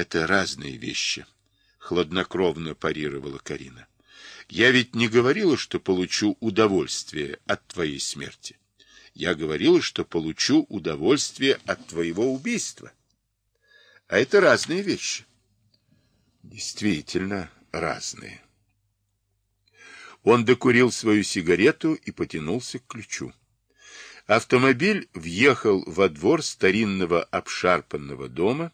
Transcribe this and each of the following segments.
Это разные вещи, хладнокровно парировала Карина. Я ведь не говорила, что получу удовольствие от твоей смерти. Я говорила, что получу удовольствие от твоего убийства. А это разные вещи. Действительно разные. Он докурил свою сигарету и потянулся к ключу. Автомобиль въехал во двор старинного обшарпанного дома,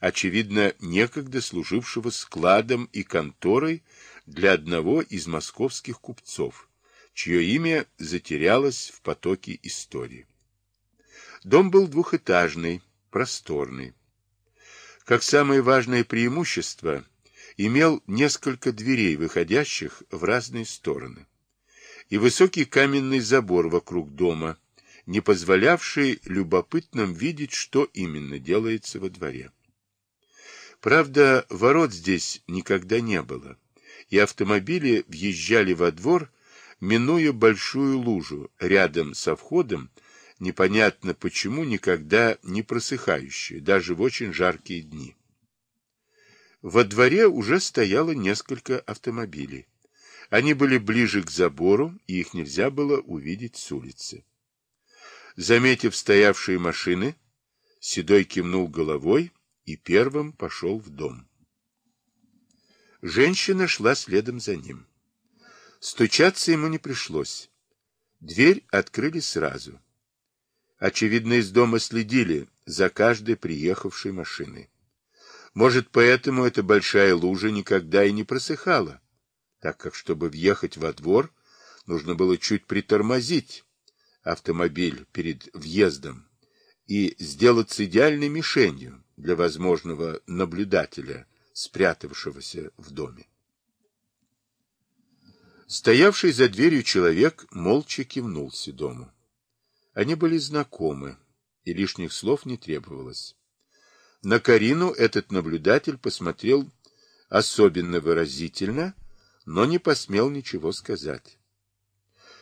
очевидно, некогда служившего складом и конторой для одного из московских купцов, чье имя затерялось в потоке истории. Дом был двухэтажный, просторный. Как самое важное преимущество, имел несколько дверей, выходящих в разные стороны, и высокий каменный забор вокруг дома, не позволявший любопытным видеть, что именно делается во дворе. Правда, ворот здесь никогда не было и автомобили въезжали во двор, минуя большую лужу рядом со входом, непонятно почему никогда не просыхающую, даже в очень жаркие дни. Во дворе уже стояло несколько автомобилей. Они были ближе к забору, и их нельзя было увидеть с улицы. Заметив стоявшие машины, Седой кивнул головой и первым пошел в дом. Женщина шла следом за ним. Стучаться ему не пришлось. Дверь открыли сразу. Очевидно, из дома следили за каждой приехавшей машиной. Может, поэтому эта большая лужа никогда и не просыхала, так как, чтобы въехать во двор, нужно было чуть притормозить автомобиль перед въездом и сделаться идеальной мишенью для возможного наблюдателя спрятавшегося в доме. Стоявший за дверью человек молча кивнул Седому. Они были знакомы, и лишних слов не требовалось. На Карину этот наблюдатель посмотрел особенно выразительно, но не посмел ничего сказать.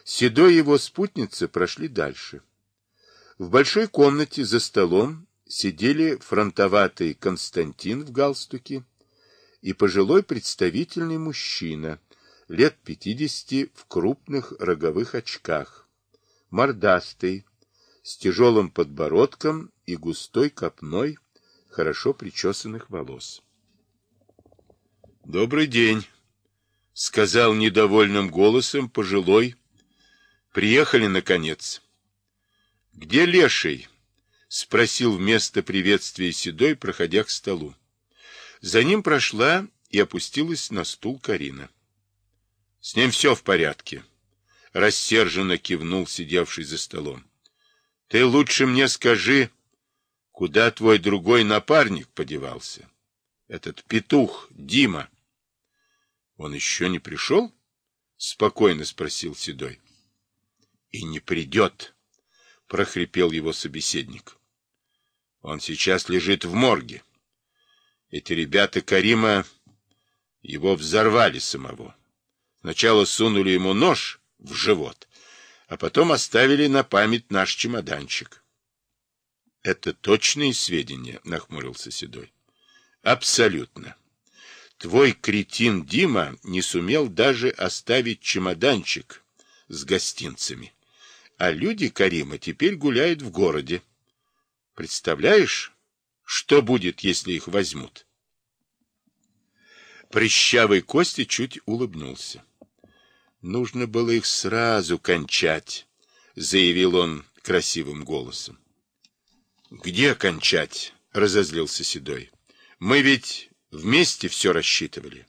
Седой и его спутница прошли дальше. В большой комнате за столом сидели фронтоватый Константин в галстуке и пожилой представительный мужчина, лет пятидесяти в крупных роговых очках, мордастый, с тяжелым подбородком и густой копной хорошо причесанных волос. «Добрый день», — сказал недовольным голосом пожилой. «Приехали, наконец». «Где Леший?» — спросил вместо приветствия Седой, проходя к столу. За ним прошла и опустилась на стул Карина. — С ним все в порядке, — рассерженно кивнул сидевший за столом. — Ты лучше мне скажи, куда твой другой напарник подевался? Этот петух, Дима. — Он еще не пришел? — спокойно спросил Седой. — И не придет, — прохрипел его собеседник. — Он сейчас лежит в морге. Эти ребята Карима его взорвали самого. Сначала сунули ему нож в живот, а потом оставили на память наш чемоданчик. — Это точные сведения? — нахмурился Седой. — Абсолютно. Твой кретин Дима не сумел даже оставить чемоданчик с гостинцами. А люди Карима теперь гуляют в городе. Представляешь, что будет, если их возьмут? Прыщавый Костя чуть улыбнулся. Нужно было их сразу кончать, заявил он красивым голосом. Где кончать? разозлился Седой. Мы ведь вместе все рассчитывали.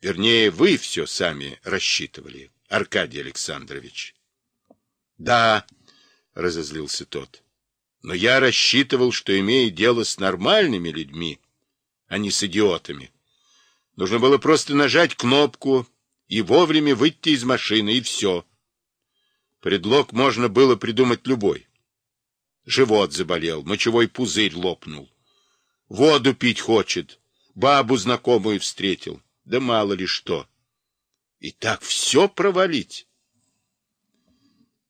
Вернее, вы все сами рассчитывали, Аркадий Александрович. Да, разозлился тот. Но я рассчитывал, что имею дело с нормальными людьми, а не с идиотами. Нужно было просто нажать кнопку и вовремя выйти из машины, и все. Предлог можно было придумать любой. Живот заболел, мочевой пузырь лопнул. Воду пить хочет, бабу знакомую встретил, да мало ли что. И так все провалить.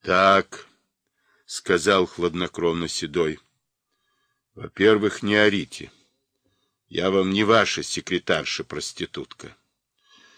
Так, — сказал хладнокровно Седой. — Во-первых, не орите. Я вам не ваша секретарша-проститутка.